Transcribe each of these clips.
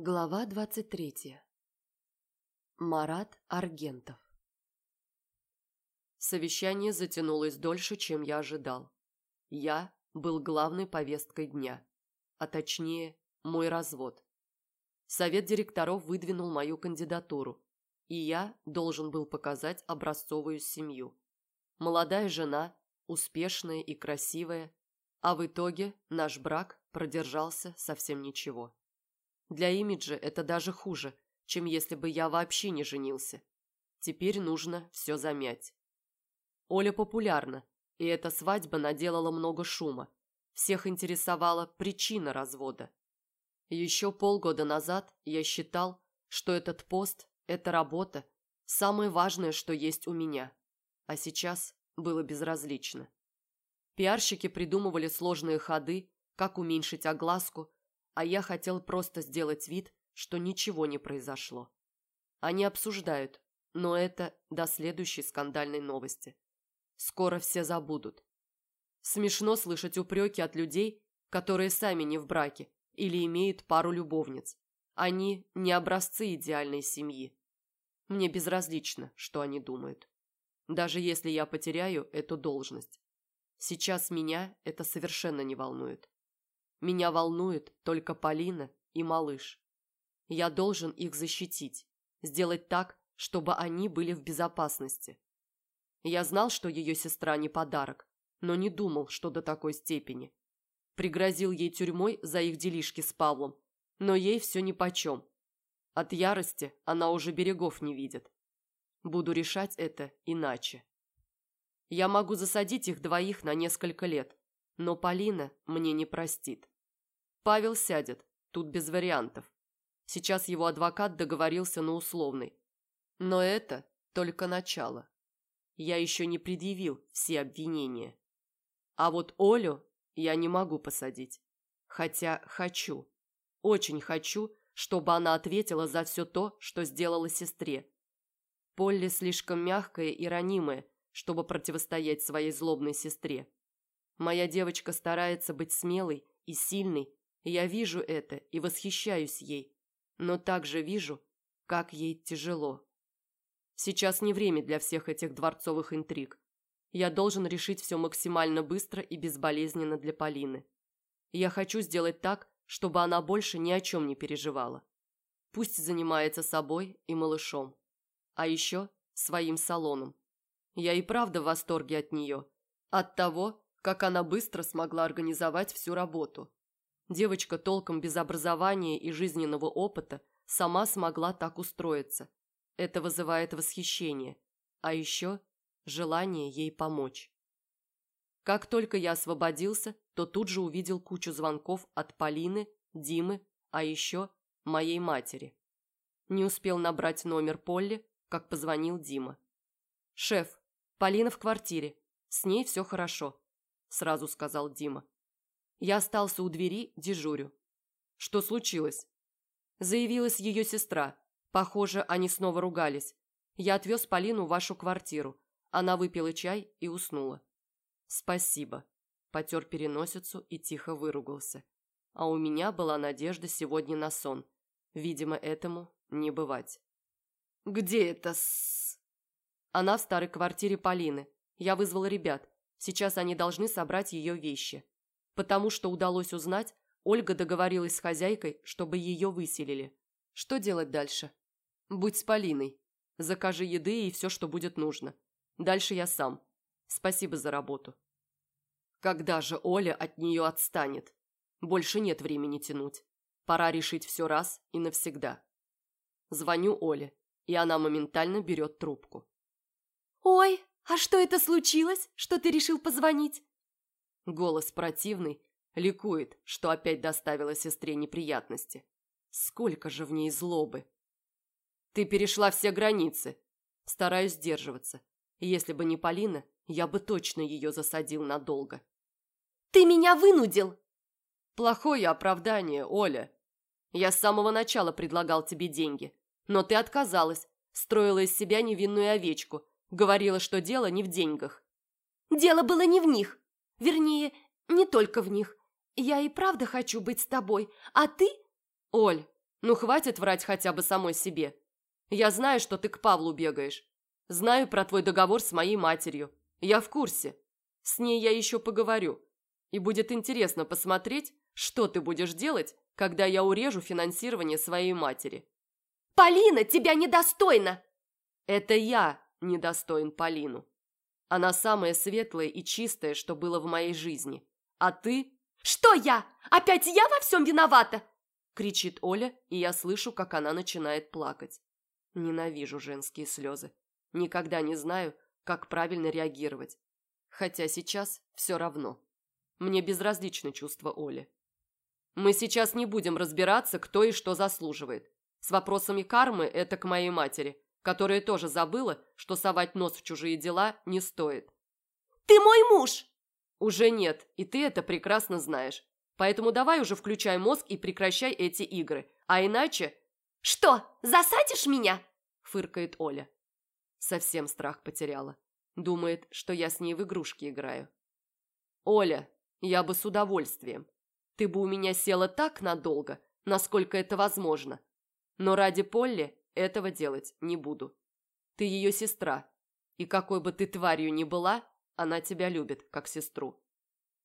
Глава 23. Марат Аргентов. Совещание затянулось дольше, чем я ожидал. Я был главной повесткой дня, а точнее, мой развод. Совет директоров выдвинул мою кандидатуру, и я должен был показать образцовую семью. Молодая жена, успешная и красивая, а в итоге наш брак продержался совсем ничего. Для имиджа это даже хуже, чем если бы я вообще не женился. Теперь нужно все замять. Оля популярна, и эта свадьба наделала много шума. Всех интересовала причина развода. Еще полгода назад я считал, что этот пост, эта работа – самое важное, что есть у меня. А сейчас было безразлично. Пиарщики придумывали сложные ходы, как уменьшить огласку, а я хотел просто сделать вид, что ничего не произошло. Они обсуждают, но это до следующей скандальной новости. Скоро все забудут. Смешно слышать упреки от людей, которые сами не в браке или имеют пару любовниц. Они не образцы идеальной семьи. Мне безразлично, что они думают. Даже если я потеряю эту должность. Сейчас меня это совершенно не волнует. Меня волнует только Полина и малыш. Я должен их защитить, сделать так, чтобы они были в безопасности. Я знал, что ее сестра не подарок, но не думал, что до такой степени. Пригрозил ей тюрьмой за их делишки с Павлом, но ей все нипочем. От ярости она уже берегов не видит. Буду решать это иначе. Я могу засадить их двоих на несколько лет, но Полина мне не простит. Павел сядет, тут без вариантов. Сейчас его адвокат договорился на условный. Но это только начало. Я еще не предъявил все обвинения. А вот Олю я не могу посадить. Хотя хочу. Очень хочу, чтобы она ответила за все то, что сделала сестре. Полли слишком мягкая и ранимая, чтобы противостоять своей злобной сестре. Моя девочка старается быть смелой и сильной, я вижу это и восхищаюсь ей, но также вижу, как ей тяжело. Сейчас не время для всех этих дворцовых интриг. Я должен решить все максимально быстро и безболезненно для Полины. Я хочу сделать так, чтобы она больше ни о чем не переживала. Пусть занимается собой и малышом. А еще своим салоном. Я и правда в восторге от нее. От того, как она быстро смогла организовать всю работу. Девочка толком без образования и жизненного опыта сама смогла так устроиться. Это вызывает восхищение, а еще желание ей помочь. Как только я освободился, то тут же увидел кучу звонков от Полины, Димы, а еще моей матери. Не успел набрать номер Полли, как позвонил Дима. «Шеф, Полина в квартире. С ней все хорошо. – сразу сказал Дима. Я остался у двери, дежурю. Что случилось? Заявилась ее сестра. Похоже, они снова ругались. Я отвез Полину в вашу квартиру. Она выпила чай и уснула. Спасибо. Потер переносицу и тихо выругался. А у меня была надежда сегодня на сон. Видимо, этому не бывать. «Где это с...» Она в старой квартире Полины. Я вызвал ребят. Сейчас они должны собрать ее вещи. Потому что удалось узнать, Ольга договорилась с хозяйкой, чтобы ее выселили. Что делать дальше? Будь с Полиной. Закажи еды и все, что будет нужно. Дальше я сам. Спасибо за работу. Когда же Оля от нее отстанет? Больше нет времени тянуть. Пора решить все раз и навсегда. Звоню Оле, и она моментально берет трубку. «Ой, «А что это случилось, что ты решил позвонить?» Голос противный, ликует, что опять доставила сестре неприятности. Сколько же в ней злобы! Ты перешла все границы. Стараюсь сдерживаться. Если бы не Полина, я бы точно ее засадил надолго. Ты меня вынудил! Плохое оправдание, Оля. Я с самого начала предлагал тебе деньги, но ты отказалась, строила из себя невинную овечку, Говорила, что дело не в деньгах. Дело было не в них. Вернее, не только в них. Я и правда хочу быть с тобой. А ты... Оль, Ну, хватит врать хотя бы самой себе. Я знаю, что ты к Павлу бегаешь. Знаю про твой договор с моей матерью. Я в курсе. С ней я еще поговорю. И будет интересно посмотреть, что ты будешь делать, когда я урежу финансирование своей матери. «Полина, тебя недостойна!» Это я недостоин Полину. Она самая светлая и чистая, что было в моей жизни. А ты... «Что я? Опять я во всем виновата?» Кричит Оля, и я слышу, как она начинает плакать. Ненавижу женские слезы. Никогда не знаю, как правильно реагировать. Хотя сейчас все равно. Мне безразлично чувство Оли. Мы сейчас не будем разбираться, кто и что заслуживает. С вопросами кармы это к моей матери, которая тоже забыла, что совать нос в чужие дела не стоит. «Ты мой муж!» «Уже нет, и ты это прекрасно знаешь. Поэтому давай уже включай мозг и прекращай эти игры. А иначе...» «Что, засадишь меня?» – фыркает Оля. Совсем страх потеряла. Думает, что я с ней в игрушки играю. «Оля, я бы с удовольствием. Ты бы у меня села так надолго, насколько это возможно. Но ради Полли этого делать не буду. Ты ее сестра, и какой бы ты тварью ни была, она тебя любит, как сестру».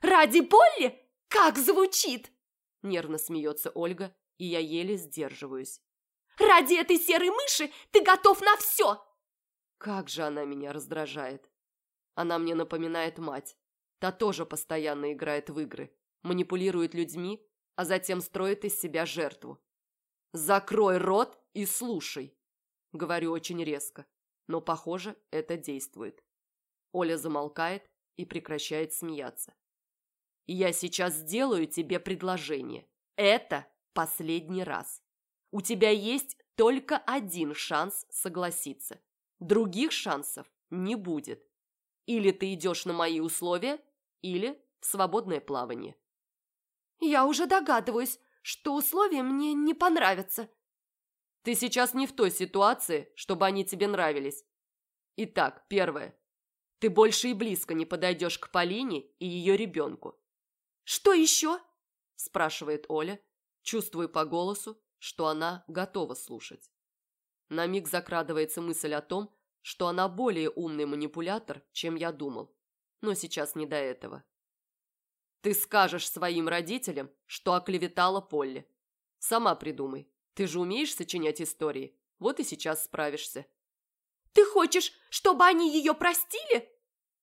«Ради Полли? Как звучит!» Нервно смеется Ольга, и я еле сдерживаюсь. «Ради этой серой мыши ты готов на все!» Как же она меня раздражает. Она мне напоминает мать. Та тоже постоянно играет в игры, манипулирует людьми, а затем строит из себя жертву. «Закрой рот и слушай!» Говорю очень резко, но, похоже, это действует. Оля замолкает и прекращает смеяться. «Я сейчас сделаю тебе предложение. Это последний раз. У тебя есть только один шанс согласиться. Других шансов не будет. Или ты идешь на мои условия, или в свободное плавание. Я уже догадываюсь, что условия мне не понравятся. Ты сейчас не в той ситуации, чтобы они тебе нравились. Итак, первое. Ты больше и близко не подойдешь к Полине и ее ребенку. Что еще? Спрашивает Оля, чувствуя по голосу, что она готова слушать. На миг закрадывается мысль о том, что она более умный манипулятор, чем я думал. Но сейчас не до этого. Ты скажешь своим родителям, что оклеветала Полли. Сама придумай. Ты же умеешь сочинять истории. Вот и сейчас справишься. Ты хочешь, чтобы они ее простили?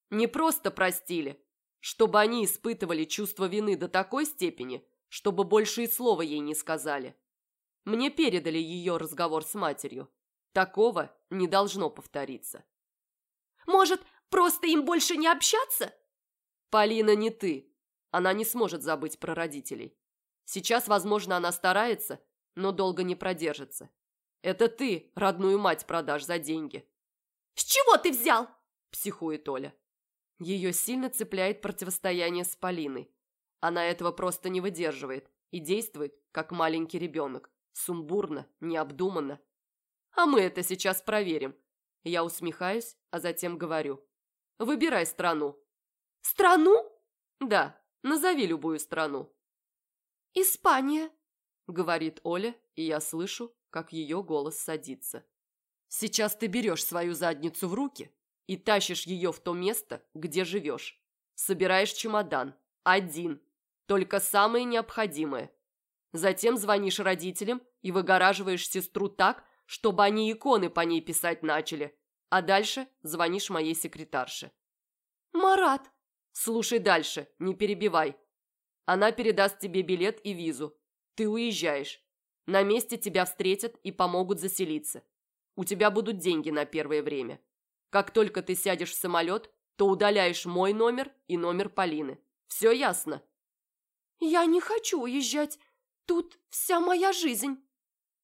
Не просто простили. Чтобы они испытывали чувство вины до такой степени, чтобы больше и слова ей не сказали. Мне передали ее разговор с матерью. Такого не должно повториться. Может, просто им больше не общаться? Полина не ты. Она не сможет забыть про родителей. Сейчас, возможно, она старается, но долго не продержится. Это ты родную мать продашь за деньги. С чего ты взял? Психует Оля. Ее сильно цепляет противостояние с Полиной. Она этого просто не выдерживает и действует, как маленький ребенок. Сумбурно, необдуманно, а мы это сейчас проверим. Я усмехаюсь, а затем говорю. Выбирай страну. Страну? Да, назови любую страну. Испания, говорит Оля, и я слышу, как ее голос садится. Сейчас ты берешь свою задницу в руки и тащишь ее в то место, где живешь. Собираешь чемодан. Один. Только самое необходимое. Затем звонишь родителям и выгораживаешь сестру так, чтобы они иконы по ней писать начали. А дальше звонишь моей секретарше. «Марат!» «Слушай дальше, не перебивай. Она передаст тебе билет и визу. Ты уезжаешь. На месте тебя встретят и помогут заселиться. У тебя будут деньги на первое время. Как только ты сядешь в самолет, то удаляешь мой номер и номер Полины. Все ясно?» «Я не хочу уезжать. Тут вся моя жизнь».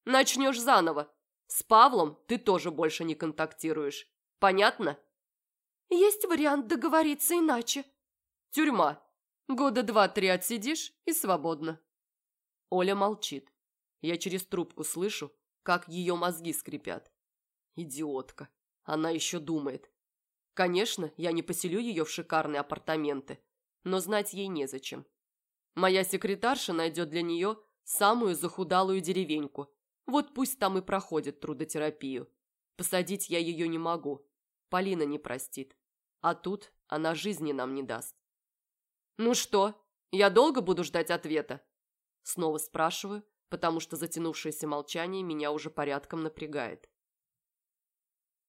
«Начнешь заново. С Павлом ты тоже больше не контактируешь. Понятно? Есть вариант договориться иначе. Тюрьма. Года два-три отсидишь и свободно. Оля молчит. Я через трубку слышу, как ее мозги скрипят. Идиотка. Она еще думает. Конечно, я не поселю ее в шикарные апартаменты, но знать ей незачем. Моя секретарша найдет для нее самую захудалую деревеньку. Вот пусть там и проходит трудотерапию. Посадить я ее не могу. Полина не простит. А тут она жизни нам не даст. «Ну что, я долго буду ждать ответа?» Снова спрашиваю, потому что затянувшееся молчание меня уже порядком напрягает.